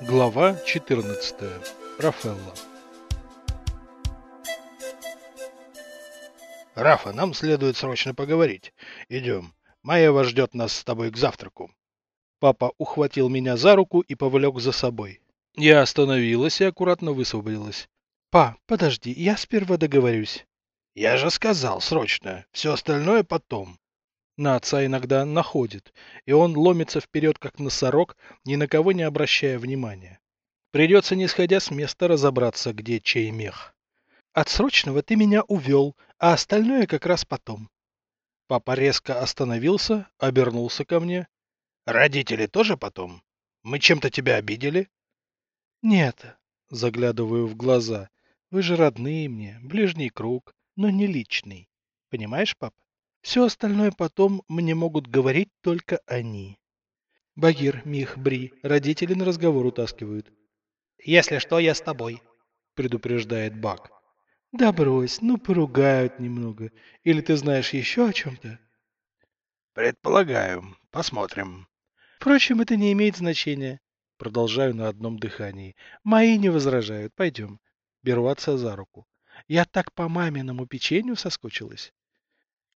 Глава 14. Рафелла. Рафа, нам следует срочно поговорить. Идем. Маева ждет нас с тобой к завтраку. Папа ухватил меня за руку и повлек за собой. Я остановилась и аккуратно высвободилась. «Па, подожди, я сперва договорюсь». «Я же сказал, срочно. Все остальное потом». На отца иногда находит, и он ломится вперед, как носорог, ни на кого не обращая внимания. Придется, не сходя с места, разобраться, где чей мех. От срочного ты меня увел, а остальное как раз потом. Папа резко остановился, обернулся ко мне. «Родители тоже потом? Мы чем-то тебя обидели?» «Нет», — заглядываю в глаза, — «вы же родные мне, ближний круг, но не личный. Понимаешь, пап? Все остальное потом мне могут говорить только они». Багир, Мих, Бри, родители на разговор утаскивают. «Если что, я с тобой», — предупреждает Бак. «Да брось, ну поругают немного. Или ты знаешь еще о чем-то?» «Предполагаю. Посмотрим». «Впрочем, это не имеет значения. Продолжаю на одном дыхании. Мои не возражают. Пойдем. Беру отца за руку. Я так по маминому печенью соскучилась.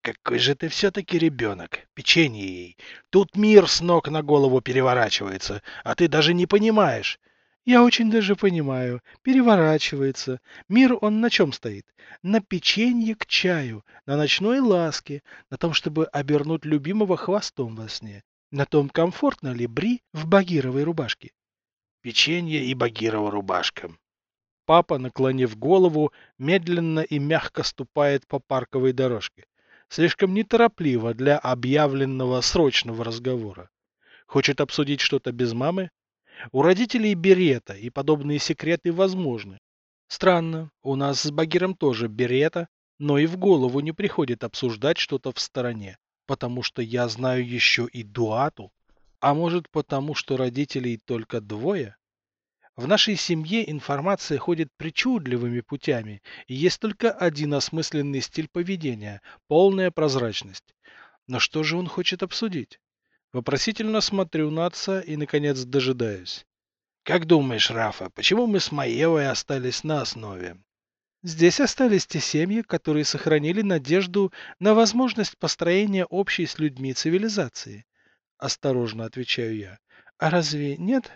Какой же ты все-таки ребенок. Печенье ей. Тут мир с ног на голову переворачивается, а ты даже не понимаешь. Я очень даже понимаю. Переворачивается. Мир он на чем стоит? На печенье к чаю, на ночной ласке, на том, чтобы обернуть любимого хвостом во сне. На том, комфортно ли Бри в багировой рубашке. Печенье и багирова рубашка. Папа, наклонив голову, медленно и мягко ступает по парковой дорожке. Слишком неторопливо для объявленного срочного разговора. Хочет обсудить что-то без мамы? У родителей берета, и подобные секреты возможны. Странно, у нас с Багиром тоже берета, но и в голову не приходит обсуждать что-то в стороне потому что я знаю еще и Дуату, а может потому, что родителей только двое? В нашей семье информация ходит причудливыми путями, и есть только один осмысленный стиль поведения – полная прозрачность. Но что же он хочет обсудить? Вопросительно смотрю на отца и, наконец, дожидаюсь. «Как думаешь, Рафа, почему мы с Маевой остались на основе?» Здесь остались те семьи, которые сохранили надежду на возможность построения общей с людьми цивилизации. Осторожно отвечаю я. А разве нет?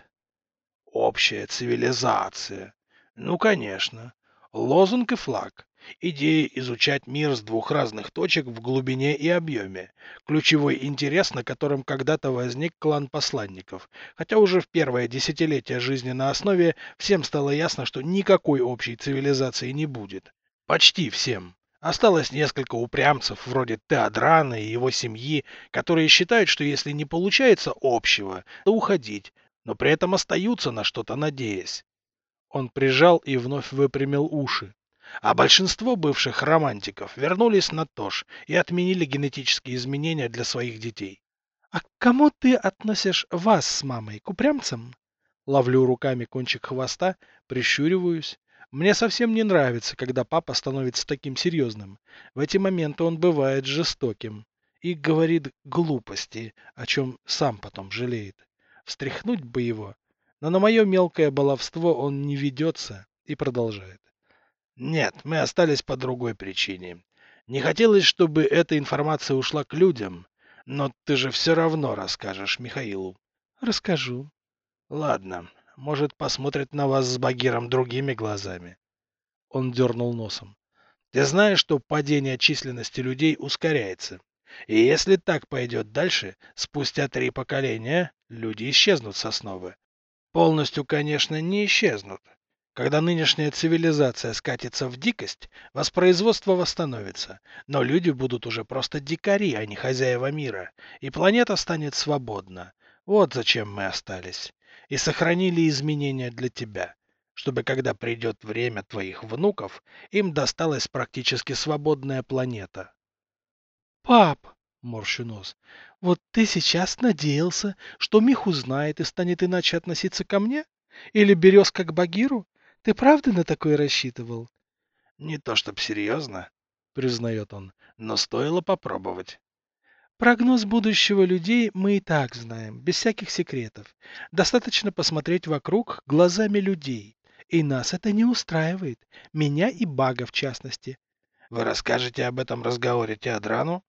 Общая цивилизация. Ну, конечно. Лозунг и флаг. Идея изучать мир с двух разных точек в глубине и объеме. Ключевой интерес, на котором когда-то возник клан посланников. Хотя уже в первое десятилетие жизни на основе всем стало ясно, что никакой общей цивилизации не будет. Почти всем. Осталось несколько упрямцев, вроде Теодрана и его семьи, которые считают, что если не получается общего, то уходить, но при этом остаются на что-то надеясь. Он прижал и вновь выпрямил уши. А большинство бывших романтиков вернулись на ТОЖ и отменили генетические изменения для своих детей. «А к кому ты относишь вас с мамой? К упрямцам?» Ловлю руками кончик хвоста, прищуриваюсь. Мне совсем не нравится, когда папа становится таким серьезным. В эти моменты он бывает жестоким и говорит глупости, о чем сам потом жалеет. Встряхнуть бы его. Но на мое мелкое баловство он не ведется и продолжает. Нет, мы остались по другой причине. Не хотелось, чтобы эта информация ушла к людям, но ты же все равно расскажешь Михаилу. Расскажу. Ладно, может, посмотрит на вас с Багиром другими глазами. Он дернул носом. Ты знаешь, что падение численности людей ускоряется. И если так пойдет дальше, спустя три поколения люди исчезнут с основы. Полностью, конечно, не исчезнут, когда нынешняя цивилизация скатится в дикость, воспроизводство восстановится, но люди будут уже просто дикари, а не хозяева мира, и планета станет свободна. Вот зачем мы остались. И сохранили изменения для тебя, чтобы когда придет время твоих внуков, им досталась практически свободная планета. Пап, морщу нос, вот ты сейчас надеялся, что Мих узнает и станет иначе относиться ко мне? Или березка к Багиру? Ты правда на такое рассчитывал? Не то чтоб серьезно, признает он, но стоило попробовать. Прогноз будущего людей мы и так знаем, без всяких секретов. Достаточно посмотреть вокруг глазами людей. И нас это не устраивает. Меня и Бага в частности. Вы расскажете об этом разговоре Теодрану?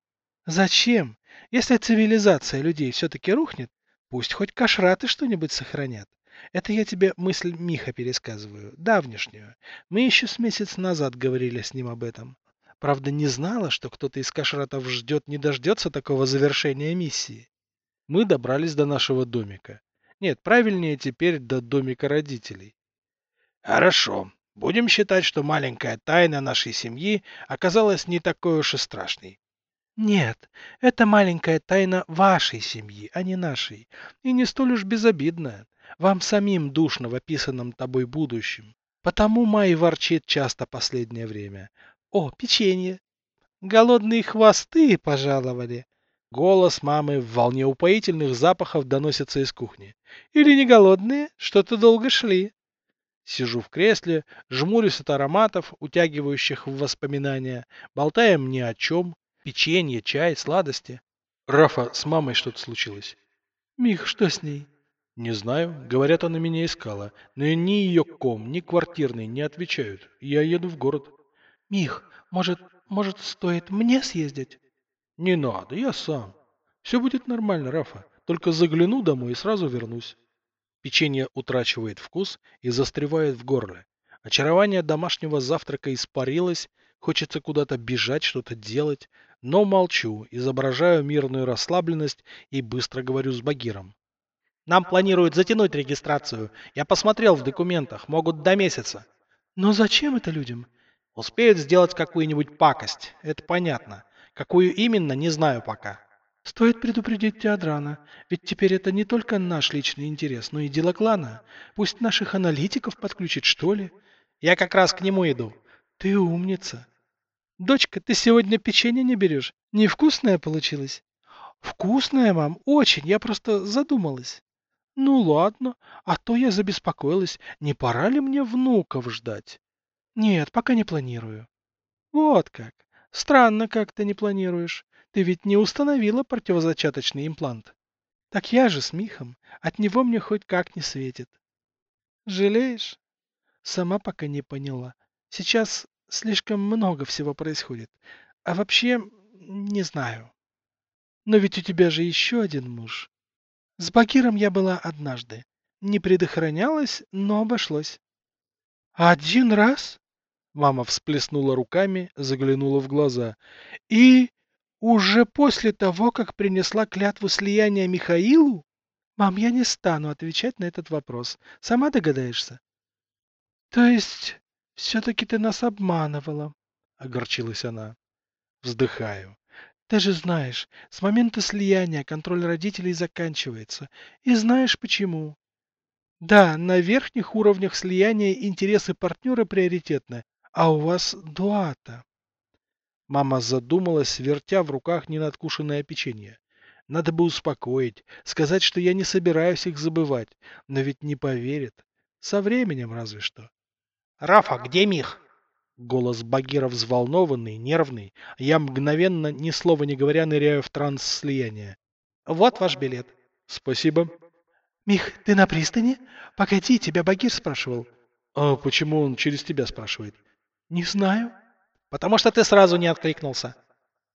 Зачем? Если цивилизация людей все-таки рухнет, пусть хоть кашраты что-нибудь сохранят. Это я тебе мысль Миха пересказываю, давнешнюю. Мы еще с месяц назад говорили с ним об этом. Правда, не знала, что кто-то из кашратов ждет не дождется такого завершения миссии. Мы добрались до нашего домика. Нет, правильнее теперь до домика родителей. Хорошо. Будем считать, что маленькая тайна нашей семьи оказалась не такой уж и страшной. Нет, это маленькая тайна вашей семьи, а не нашей. И не столь уж безобидная. Вам самим душно в описанном тобой будущем. Потому Май ворчит часто последнее время. О, печенье! Голодные хвосты пожаловали. Голос мамы в волне упоительных запахов доносится из кухни. Или не голодные? Что-то долго шли. Сижу в кресле, жмурюсь от ароматов, утягивающих в воспоминания, болтаем ни о чем. Печенье, чай, сладости. Рафа, с мамой что-то случилось. Мих, что с ней? Не знаю. Говорят, она меня искала. Но ни ее ком, ни квартирный не отвечают. Я еду в город. Мих, может, может, стоит мне съездить? Не надо, я сам. Все будет нормально, Рафа. Только загляну домой и сразу вернусь. Печенье утрачивает вкус и застревает в горле. Очарование домашнего завтрака испарилось, хочется куда-то бежать, что-то делать, но молчу, изображаю мирную расслабленность и быстро говорю с Багиром. Нам планируют затянуть регистрацию. Я посмотрел в документах, могут до месяца. Но зачем это людям? Успеют сделать какую-нибудь пакость, это понятно. Какую именно, не знаю пока. Стоит предупредить Теодрана, ведь теперь это не только наш личный интерес, но и дело клана. Пусть наших аналитиков подключит, что ли. Я как раз к нему иду. Ты умница. Дочка, ты сегодня печенье не берешь? Невкусное получилось? Вкусное, мам, очень, я просто задумалась. Ну ладно, а то я забеспокоилась, не пора ли мне внуков ждать? Нет, пока не планирую. Вот как. Странно, как ты не планируешь. Ты ведь не установила противозачаточный имплант. Так я же с Михом. От него мне хоть как не светит. Жалеешь? Сама пока не поняла. Сейчас слишком много всего происходит. А вообще, не знаю. Но ведь у тебя же еще один муж. С Багиром я была однажды. Не предохранялась, но обошлось. Один раз? Мама всплеснула руками, заглянула в глаза. И уже после того, как принесла клятву слияния Михаилу? Мам, я не стану отвечать на этот вопрос. Сама догадаешься. То есть, все-таки ты нас обманывала, огорчилась она. Вздыхаю. Ты же знаешь, с момента слияния контроль родителей заканчивается. И знаешь почему? Да, на верхних уровнях слияния интересы партнера приоритетны, а у вас дуата. Мама задумалась, вертя в руках ненадкушенное печенье. Надо бы успокоить, сказать, что я не собираюсь их забывать, но ведь не поверит. Со временем разве что. Рафа, где Мих? Голос Багира взволнованный, нервный. Я мгновенно, ни слова не говоря, ныряю в транс слияния. Вот ваш билет. Спасибо. Мих, ты на пристани? Погоди, тебя Багир спрашивал. А почему он через тебя спрашивает? Не знаю. Потому что ты сразу не откликнулся.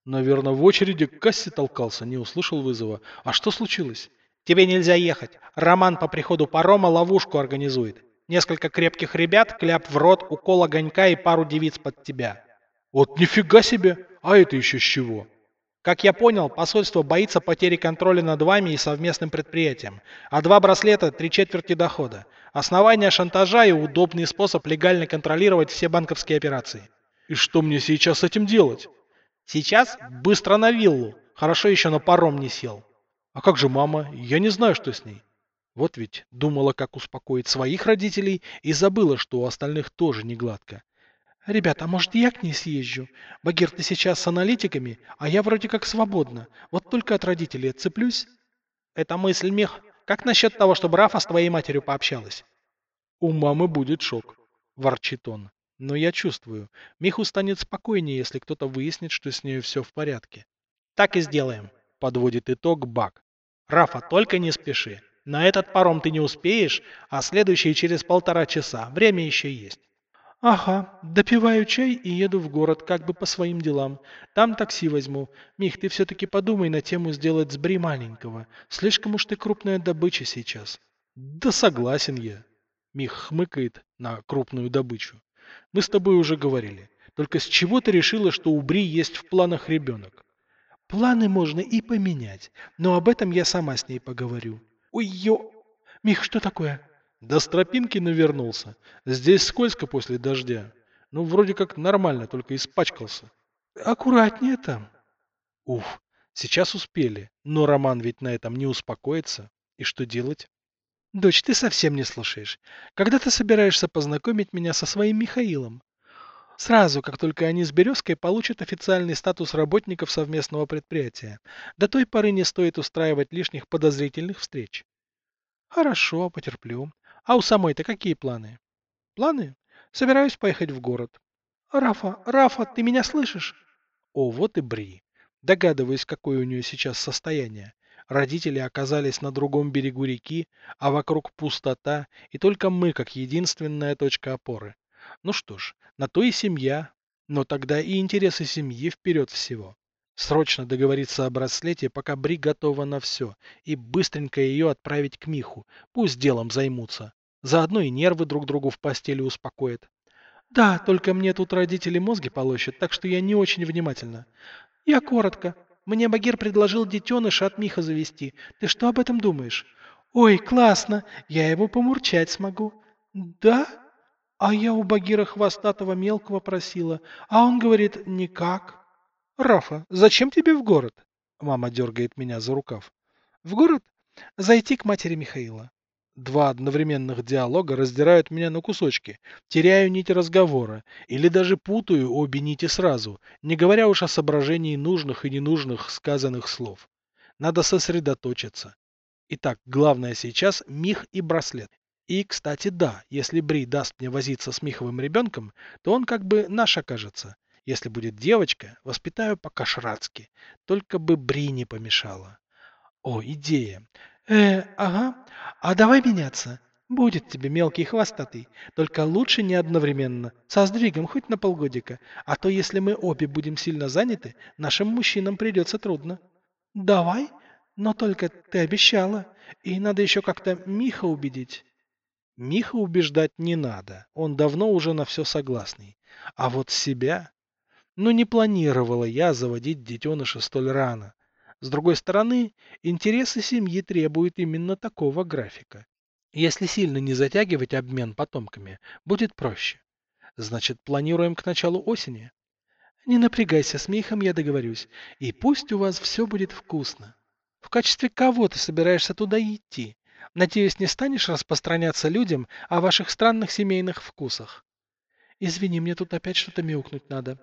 Наверное, в очереди к кассе толкался, не услышал вызова. А что случилось? Тебе нельзя ехать. Роман по приходу парома ловушку организует. Несколько крепких ребят, кляп в рот, укол огонька и пару девиц под тебя. Вот нифига себе! А это еще с чего? Как я понял, посольство боится потери контроля над вами и совместным предприятием. А два браслета – три четверти дохода. Основание шантажа и удобный способ легально контролировать все банковские операции. И что мне сейчас с этим делать? Сейчас быстро на виллу. Хорошо еще на паром не сел. А как же мама? Я не знаю, что с ней. Вот ведь думала, как успокоить своих родителей, и забыла, что у остальных тоже не гладко. Ребята, а может я к ней съезжу? Багир, ты сейчас с аналитиками, а я вроде как свободна. Вот только от родителей отцеплюсь. Это мысль, Мех. Как насчет того, чтобы Рафа с твоей матерью пообщалась? У мамы будет шок, ворчит он. Но я чувствую, Миху станет спокойнее, если кто-то выяснит, что с ней все в порядке. Так и сделаем. подводит итог Бак. Рафа, только не спеши. На этот паром ты не успеешь, а следующий через полтора часа. Время еще есть. Ага, допиваю чай и еду в город, как бы по своим делам. Там такси возьму. Мих, ты все-таки подумай на тему сделать с Бри маленького. Слишком уж ты крупная добыча сейчас. Да согласен я. Мих хмыкает на крупную добычу. Мы с тобой уже говорили. Только с чего ты решила, что у Бри есть в планах ребенок? Планы можно и поменять, но об этом я сама с ней поговорю. Ой, ё... Мих, что такое? До стропинки навернулся. Здесь скользко после дождя. Ну, вроде как нормально, только испачкался. Аккуратнее там. Уф, сейчас успели. Но Роман ведь на этом не успокоится. И что делать? Дочь, ты совсем не слушаешь. Когда ты собираешься познакомить меня со своим Михаилом? Сразу, как только они с Березкой получат официальный статус работников совместного предприятия. До той поры не стоит устраивать лишних подозрительных встреч. Хорошо, потерплю. А у самой-то какие планы? Планы? Собираюсь поехать в город. Рафа, Рафа, ты меня слышишь? О, вот и Бри. Догадываюсь, какое у нее сейчас состояние. Родители оказались на другом берегу реки, а вокруг пустота, и только мы как единственная точка опоры. Ну что ж, на то и семья, но тогда и интересы семьи вперед всего. Срочно договориться о браслете, пока Бри готова на все, и быстренько ее отправить к Миху. Пусть делом займутся. Заодно и нервы друг другу в постели успокоят. Да, только мне тут родители мозги полощут, так что я не очень внимательна. Я коротко. Мне Багир предложил детеныша от Миха завести. Ты что об этом думаешь? Ой, классно. Я его помурчать смогу. Да? А я у Багира хвостатого мелкого просила, а он говорит, никак. Рафа, зачем тебе в город? Мама дергает меня за рукав. В город? Зайти к матери Михаила. Два одновременных диалога раздирают меня на кусочки. Теряю нить разговора. Или даже путаю обе нити сразу, не говоря уж о соображении нужных и ненужных сказанных слов. Надо сосредоточиться. Итак, главное сейчас Мих и браслет. И, кстати, да, если Бри даст мне возиться с Миховым ребенком, то он как бы наш окажется. Если будет девочка, воспитаю по-кашратски. Только бы Бри не помешала. О, идея. Э, ага. А давай меняться. Будет тебе мелкий хвостатый. Только лучше не одновременно. Со сдвигом хоть на полгодика. А то если мы обе будем сильно заняты, нашим мужчинам придется трудно. Давай. Но только ты обещала. И надо еще как-то Миха убедить. Миха убеждать не надо. Он давно уже на все согласный. А вот себя... Но не планировала я заводить детеныша столь рано. С другой стороны, интересы семьи требуют именно такого графика. Если сильно не затягивать обмен потомками, будет проще. Значит, планируем к началу осени? Не напрягайся, с Михом я договорюсь. И пусть у вас все будет вкусно. В качестве кого ты собираешься туда идти? Надеюсь, не станешь распространяться людям о ваших странных семейных вкусах. Извини, мне тут опять что-то мяукнуть надо.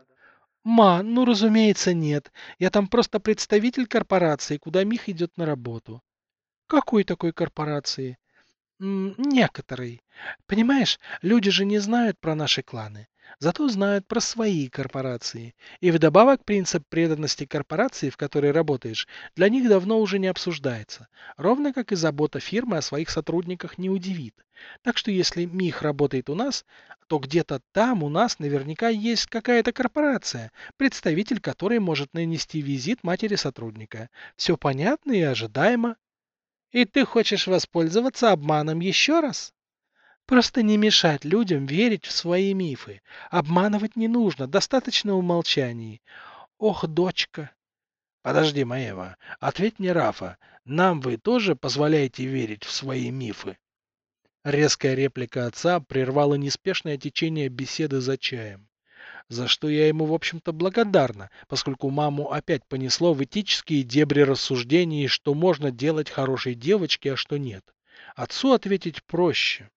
Ма, ну разумеется нет. Я там просто представитель корпорации, куда Мих идет на работу. Какой такой корпорации? М некоторой. Понимаешь, люди же не знают про наши кланы. Зато знают про свои корпорации. И вдобавок принцип преданности корпорации, в которой работаешь, для них давно уже не обсуждается. Ровно как и забота фирмы о своих сотрудниках не удивит. Так что если МИХ работает у нас, то где-то там у нас наверняка есть какая-то корпорация, представитель которой может нанести визит матери сотрудника. Все понятно и ожидаемо. И ты хочешь воспользоваться обманом еще раз? Просто не мешать людям верить в свои мифы. Обманывать не нужно, достаточно умолчаний. Ох, дочка. Подожди, Маева, ответь мне, Рафа, нам вы тоже позволяете верить в свои мифы? Резкая реплика отца прервала неспешное течение беседы за чаем. За что я ему, в общем-то, благодарна, поскольку маму опять понесло в этические дебри рассуждений, что можно делать хорошей девочке, а что нет. Отцу ответить проще.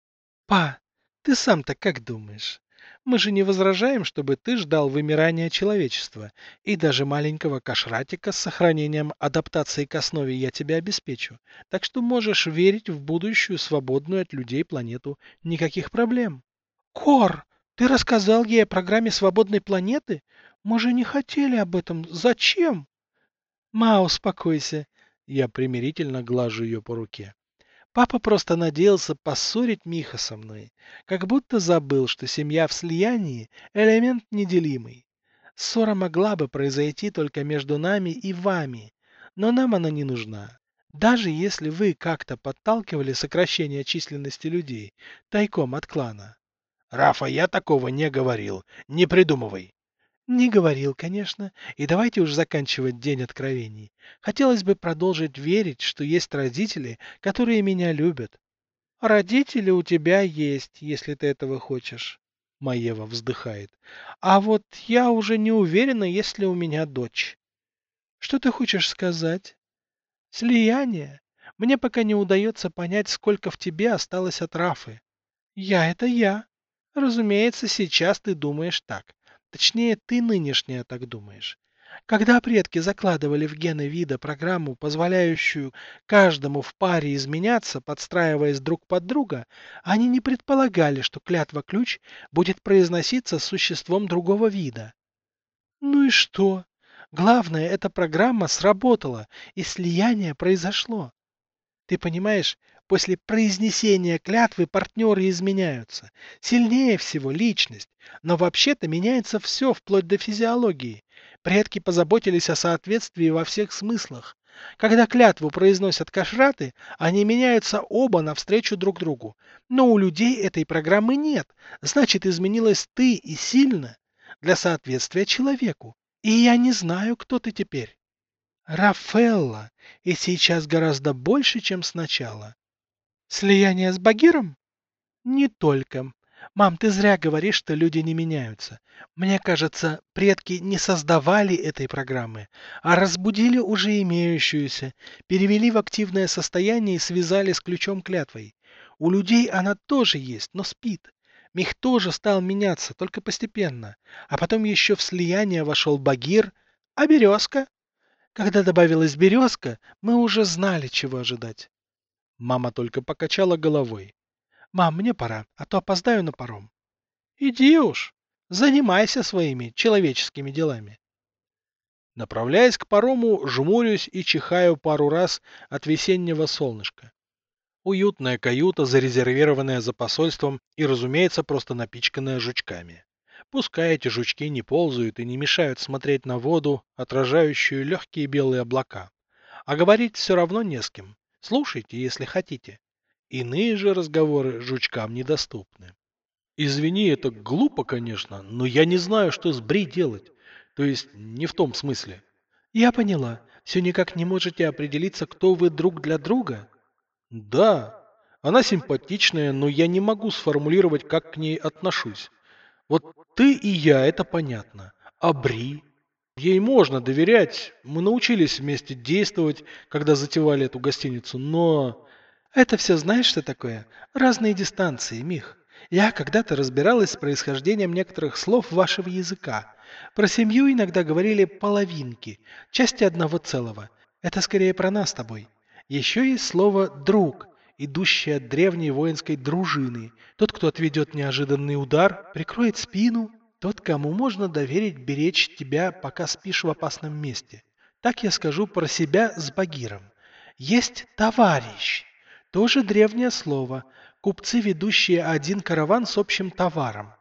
Па, ты сам-то как думаешь? Мы же не возражаем, чтобы ты ждал вымирания человечества, и даже маленького кашратика с сохранением адаптации к основе я тебе обеспечу. Так что можешь верить в будущую свободную от людей планету. Никаких проблем. Кор, ты рассказал ей о программе свободной планеты? Мы же не хотели об этом. Зачем? Ма, успокойся. Я примирительно глажу ее по руке. Папа просто надеялся поссорить Миха со мной, как будто забыл, что семья в слиянии – элемент неделимый. Ссора могла бы произойти только между нами и вами, но нам она не нужна. Даже если вы как-то подталкивали сокращение численности людей тайком от клана. Рафа, я такого не говорил. Не придумывай. Не говорил, конечно. И давайте уж заканчивать день откровений. Хотелось бы продолжить верить, что есть родители, которые меня любят. Родители у тебя есть, если ты этого хочешь. Маева вздыхает. А вот я уже не уверена, есть ли у меня дочь. Что ты хочешь сказать? Слияние. Мне пока не удается понять, сколько в тебе осталось от Рафы. Я — это я. Разумеется, сейчас ты думаешь так. Точнее, ты нынешняя так думаешь. Когда предки закладывали в гены вида программу, позволяющую каждому в паре изменяться, подстраиваясь друг под друга, они не предполагали, что клятва-ключ будет произноситься с существом другого вида. Ну и что? Главное, эта программа сработала, и слияние произошло. Ты понимаешь, после произнесения клятвы партнеры изменяются. Сильнее всего личность, но вообще-то меняется все, вплоть до физиологии. Предки позаботились о соответствии во всех смыслах. Когда клятву произносят кашраты, они меняются оба навстречу друг другу. Но у людей этой программы нет. Значит, изменилась ты и сильно для соответствия человеку. И я не знаю, кто ты теперь. Рафелла, и сейчас гораздо больше, чем сначала. Слияние с Багиром? Не только. Мам, ты зря говоришь, что люди не меняются. Мне кажется, предки не создавали этой программы, а разбудили уже имеющуюся, перевели в активное состояние и связали с ключом клятвой. У людей она тоже есть, но спит. Мих тоже стал меняться, только постепенно. А потом еще в слияние вошел Багир, а березка? Когда добавилась березка, мы уже знали, чего ожидать. Мама только покачала головой. «Мам, мне пора, а то опоздаю на паром». «Иди уж, занимайся своими человеческими делами». Направляясь к парому, жмурюсь и чихаю пару раз от весеннего солнышка. Уютная каюта, зарезервированная за посольством и, разумеется, просто напичканная жучками. Пускай эти жучки не ползают и не мешают смотреть на воду, отражающую легкие белые облака. А говорить все равно не с кем. Слушайте, если хотите. Иные же разговоры жучкам недоступны. Извини, это глупо, конечно, но я не знаю, что с Бри делать. То есть, не в том смысле. Я поняла. Все никак не можете определиться, кто вы друг для друга? Да, она симпатичная, но я не могу сформулировать, как к ней отношусь. Вот ты и я, это понятно. А Бри? Ей можно доверять. Мы научились вместе действовать, когда затевали эту гостиницу, но... Это все знаешь, что такое? Разные дистанции, Мих. Я когда-то разбиралась с происхождением некоторых слов вашего языка. Про семью иногда говорили половинки, части одного целого. Это скорее про нас с тобой. Еще есть слово «друг», идущее от древней воинской дружины. Тот, кто отведет неожиданный удар, прикроет спину. Тот, кому можно доверить беречь тебя, пока спишь в опасном месте. Так я скажу про себя с Багиром. Есть товарищ. Тоже древнее слово. Купцы, ведущие один караван с общим товаром.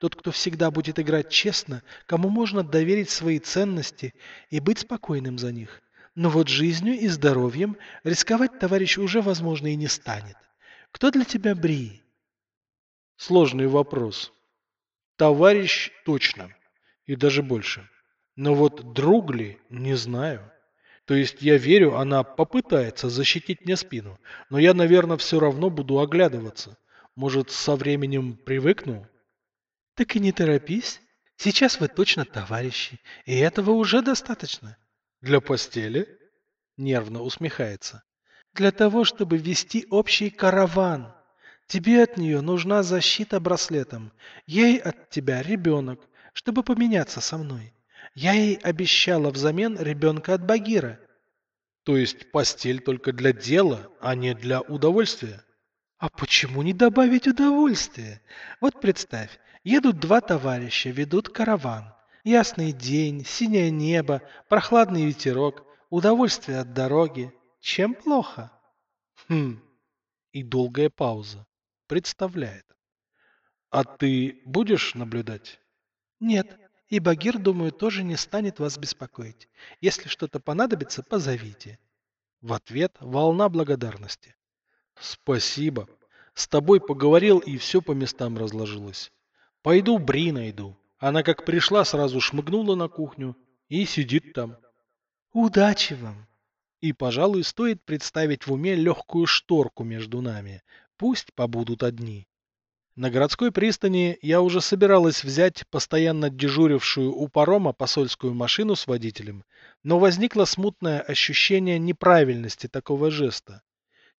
Тот, кто всегда будет играть честно, кому можно доверить свои ценности и быть спокойным за них. Но вот жизнью и здоровьем рисковать товарищ уже, возможно, и не станет. Кто для тебя Бри? Сложный вопрос. Товарищ точно. И даже больше. Но вот друг ли, не знаю. То есть я верю, она попытается защитить мне спину, но я, наверное, все равно буду оглядываться. Может, со временем привыкну? Так и не торопись. Сейчас вы точно товарищи, и этого уже достаточно. Для постели? Нервно усмехается. Для того, чтобы вести общий караван. Тебе от нее нужна защита браслетом. Ей от тебя ребенок, чтобы поменяться со мной. Я ей обещала взамен ребенка от Багира. То есть постель только для дела, а не для удовольствия? А почему не добавить удовольствия? Вот представь, едут два товарища, ведут караван. Ясный день, синее небо, прохладный ветерок. Удовольствие от дороги. Чем плохо? Хм. И долгая пауза. Представляет. А ты будешь наблюдать? Нет. И Багир, думаю, тоже не станет вас беспокоить. Если что-то понадобится, позовите. В ответ волна благодарности. Спасибо. С тобой поговорил и все по местам разложилось. Пойду Бри найду. Она как пришла, сразу шмыгнула на кухню и сидит там. Удачи вам. И, пожалуй, стоит представить в уме легкую шторку между нами. Пусть побудут одни. На городской пристани я уже собиралась взять постоянно дежурившую у парома посольскую машину с водителем, но возникло смутное ощущение неправильности такого жеста.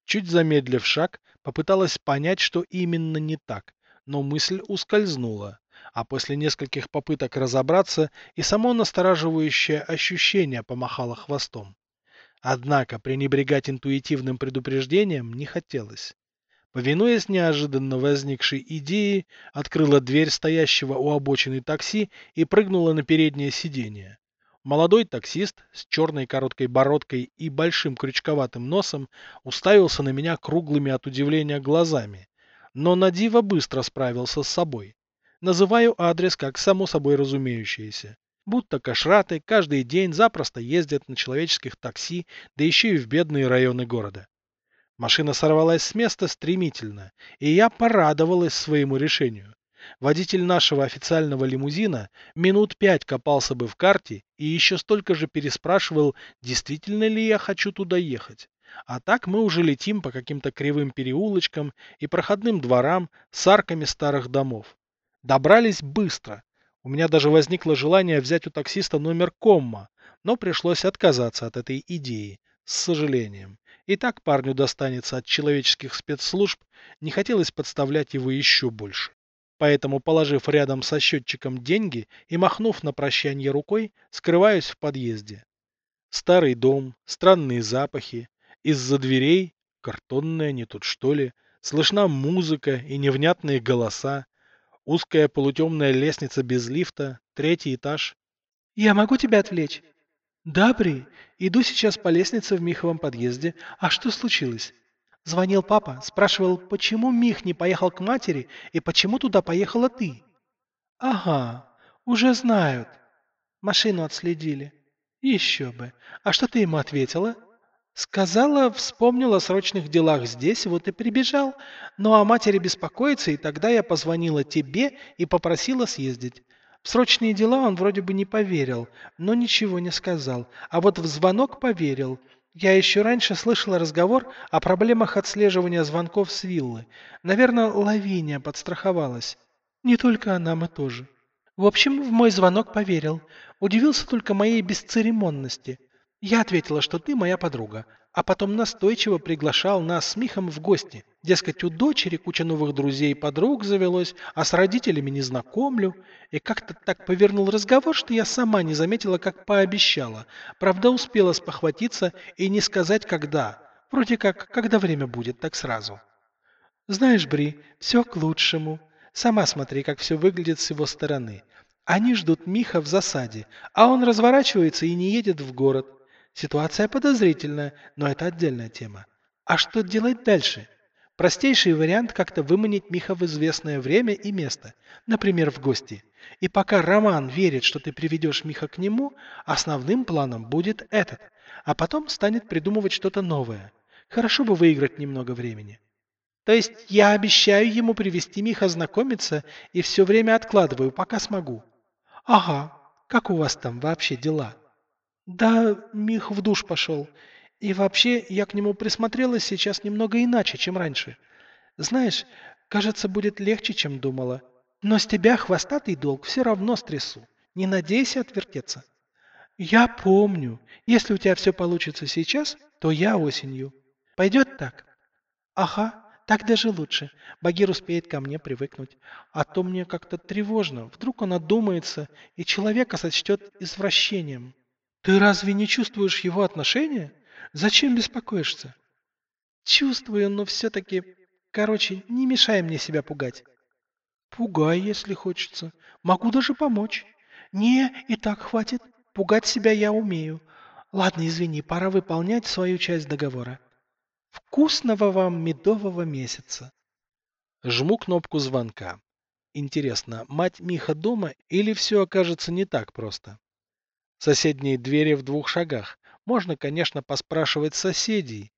Чуть замедлив шаг, попыталась понять, что именно не так, но мысль ускользнула, а после нескольких попыток разобраться и само настораживающее ощущение помахало хвостом. Однако пренебрегать интуитивным предупреждением не хотелось. Повинуясь неожиданно возникшей идее, открыла дверь стоящего у обочины такси и прыгнула на переднее сиденье. Молодой таксист с черной короткой бородкой и большим крючковатым носом уставился на меня круглыми от удивления глазами, но на диво быстро справился с собой. Называю адрес как само собой разумеющееся. Будто кашраты каждый день запросто ездят на человеческих такси, да еще и в бедные районы города. Машина сорвалась с места стремительно, и я порадовалась своему решению. Водитель нашего официального лимузина минут пять копался бы в карте и еще столько же переспрашивал, действительно ли я хочу туда ехать. А так мы уже летим по каким-то кривым переулочкам и проходным дворам с арками старых домов. Добрались быстро. У меня даже возникло желание взять у таксиста номер комма, но пришлось отказаться от этой идеи, с сожалением. И так парню достанется от человеческих спецслужб, не хотелось подставлять его еще больше. Поэтому, положив рядом со счетчиком деньги и махнув на прощание рукой, скрываюсь в подъезде. Старый дом, странные запахи. Из-за дверей, картонная не тут что ли, слышна музыка и невнятные голоса. Узкая полутемная лестница без лифта, третий этаж. «Я могу тебя отвлечь?» «Да, Бри, иду сейчас по лестнице в Миховом подъезде. А что случилось?» Звонил папа, спрашивал, почему Мих не поехал к матери и почему туда поехала ты. «Ага, уже знают. Машину отследили. Еще бы. А что ты ему ответила?» Сказала, вспомнил о срочных делах здесь, вот и прибежал. Ну а матери беспокоится, и тогда я позвонила тебе и попросила съездить. В срочные дела он вроде бы не поверил, но ничего не сказал. А вот в звонок поверил. Я еще раньше слышала разговор о проблемах отслеживания звонков с виллы. Наверное, Лавиния подстраховалась. Не только она, мы тоже. В общем, в мой звонок поверил. Удивился только моей бесцеремонности. Я ответила, что ты моя подруга, а потом настойчиво приглашал нас с Михом в гости. Дескать, у дочери куча новых друзей и подруг завелось, а с родителями не знакомлю. И как-то так повернул разговор, что я сама не заметила, как пообещала. Правда, успела спохватиться и не сказать, когда. Вроде как, когда время будет, так сразу. Знаешь, Бри, все к лучшему. Сама смотри, как все выглядит с его стороны. Они ждут Миха в засаде, а он разворачивается и не едет в город. Ситуация подозрительная, но это отдельная тема. А что делать дальше? Простейший вариант как-то выманить Миха в известное время и место, например, в гости. И пока Роман верит, что ты приведешь Миха к нему, основным планом будет этот, а потом станет придумывать что-то новое. Хорошо бы выиграть немного времени. То есть я обещаю ему привести Миха знакомиться и все время откладываю, пока смогу. Ага, как у вас там вообще дела? Да, Мих в душ пошел. И вообще, я к нему присмотрелась сейчас немного иначе, чем раньше. Знаешь, кажется, будет легче, чем думала. Но с тебя хвостатый долг все равно стрясу. Не надейся отвертеться. Я помню. Если у тебя все получится сейчас, то я осенью. Пойдет так? Ага, так даже лучше. Багир успеет ко мне привыкнуть. А то мне как-то тревожно. Вдруг он одумается и человека сочтет извращением. Ты разве не чувствуешь его отношения? Зачем беспокоишься? Чувствую, но все-таки... Короче, не мешай мне себя пугать. Пугай, если хочется. Могу даже помочь. Не, и так хватит. Пугать себя я умею. Ладно, извини, пора выполнять свою часть договора. Вкусного вам медового месяца. Жму кнопку звонка. Интересно, мать Миха дома или все окажется не так просто? Соседние двери в двух шагах. Можно, конечно, поспрашивать соседей.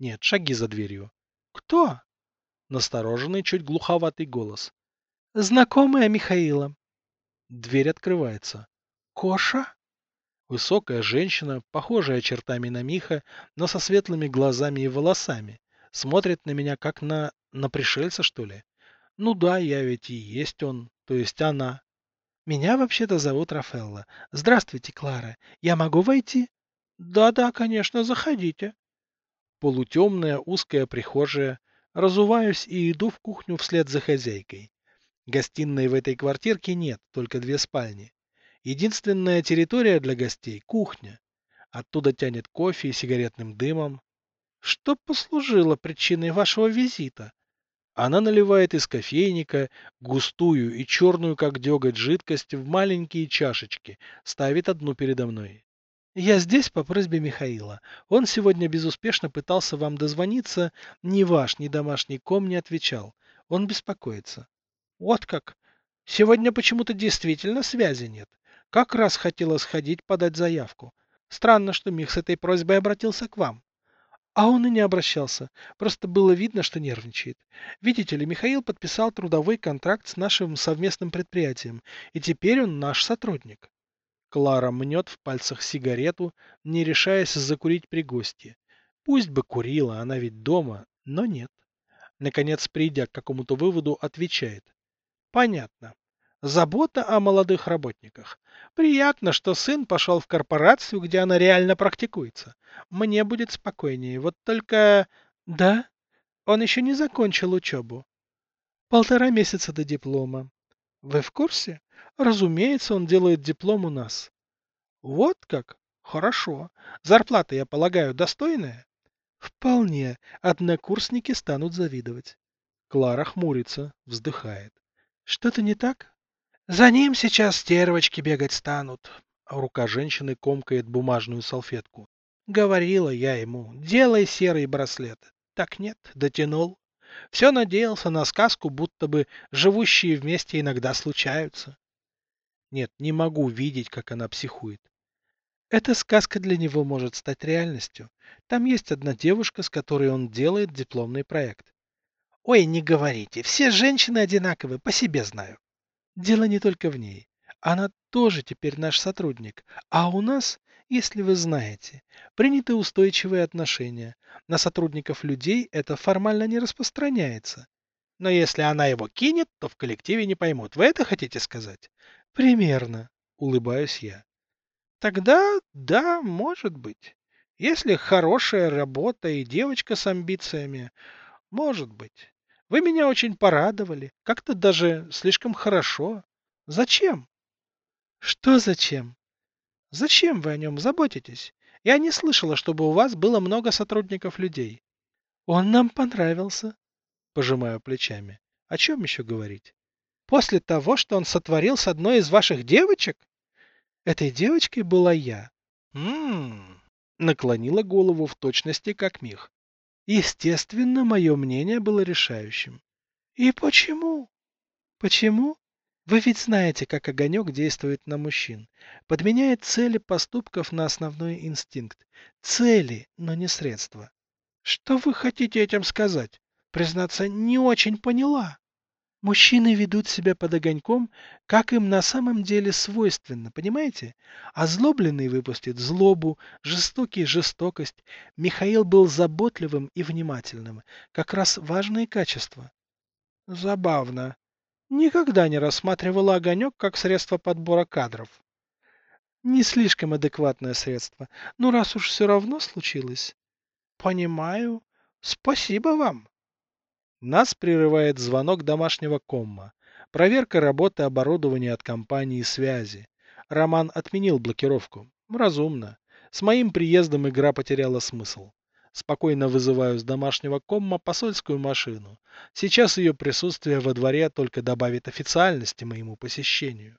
Нет, шаги за дверью. Кто? Настороженный, чуть глуховатый голос. Знакомая Михаила. Дверь открывается. Коша? Высокая женщина, похожая чертами на Миха, но со светлыми глазами и волосами. Смотрит на меня как на... на пришельца, что ли? Ну да, я ведь и есть он, то есть она. Меня вообще-то зовут Рафелла. Здравствуйте, Клара. Я могу войти? Да-да, конечно, заходите. Полутемная узкая прихожая. Разуваюсь и иду в кухню вслед за хозяйкой. Гостиной в этой квартирке нет, только две спальни. Единственная территория для гостей – кухня. Оттуда тянет кофе и сигаретным дымом. Что послужило причиной вашего визита? Она наливает из кофейника густую и черную, как деготь, жидкость в маленькие чашечки, ставит одну передо мной. Я здесь по просьбе Михаила. Он сегодня безуспешно пытался вам дозвониться, ни ваш, ни домашний ком не отвечал. Он беспокоится. Вот как. Сегодня почему-то действительно связи нет. Как раз хотела сходить подать заявку. Странно, что Мих с этой просьбой обратился к вам. А он и не обращался. Просто было видно, что нервничает. Видите ли, Михаил подписал трудовой контракт с нашим совместным предприятием, и теперь он наш сотрудник. Клара мнет в пальцах сигарету, не решаясь закурить при гости. Пусть бы курила, она ведь дома, но нет. Наконец, придя к какому-то выводу, отвечает. Понятно. Забота о молодых работниках. Приятно, что сын пошел в корпорацию, где она реально практикуется. Мне будет спокойнее. Вот только... Да? Он еще не закончил учебу. Полтора месяца до диплома. Вы в курсе? Разумеется, он делает диплом у нас. Вот как? Хорошо. Зарплата, я полагаю, достойная? Вполне. Однокурсники станут завидовать. Клара хмурится, вздыхает. Что-то не так? За ним сейчас стервочки бегать станут. Рука женщины комкает бумажную салфетку. Говорила я ему, делай серый браслет. Так нет, дотянул. Все надеялся на сказку, будто бы живущие вместе иногда случаются. Нет, не могу видеть, как она психует. Эта сказка для него может стать реальностью. Там есть одна девушка, с которой он делает дипломный проект. Ой, не говорите, все женщины одинаковы, по себе знаю. Дело не только в ней. Она тоже теперь наш сотрудник. А у нас, если вы знаете, приняты устойчивые отношения. На сотрудников людей это формально не распространяется. Но если она его кинет, то в коллективе не поймут. Вы это хотите сказать? Примерно, улыбаюсь я. Тогда да, может быть. Если хорошая работа и девочка с амбициями, может быть. Вы меня очень порадовали. Как-то даже слишком хорошо. Зачем? Что зачем? Зачем вы о нем заботитесь? Я не слышала, чтобы у вас было много сотрудников людей. Он нам понравился. Пожимаю плечами. О чем еще говорить? После того, что он сотворил с одной из ваших девочек? Этой девочкой была я. Ммм. Наклонила голову в точности, как мих. Естественно, мое мнение было решающим. И почему? Почему? Вы ведь знаете, как огонек действует на мужчин. Подменяет цели поступков на основной инстинкт. Цели, но не средства. Что вы хотите этим сказать? Признаться, не очень поняла. Мужчины ведут себя под огоньком, как им на самом деле свойственно, понимаете? Озлобленный выпустит злобу, жестокий – жестокость. Михаил был заботливым и внимательным. Как раз важные качества. Забавно. Никогда не рассматривала огонек как средство подбора кадров. Не слишком адекватное средство. Но раз уж все равно случилось... Понимаю. Спасибо вам. Нас прерывает звонок домашнего комма. Проверка работы оборудования от компании связи. Роман отменил блокировку. Разумно. С моим приездом игра потеряла смысл. Спокойно вызываю с домашнего комма посольскую машину. Сейчас ее присутствие во дворе только добавит официальности моему посещению.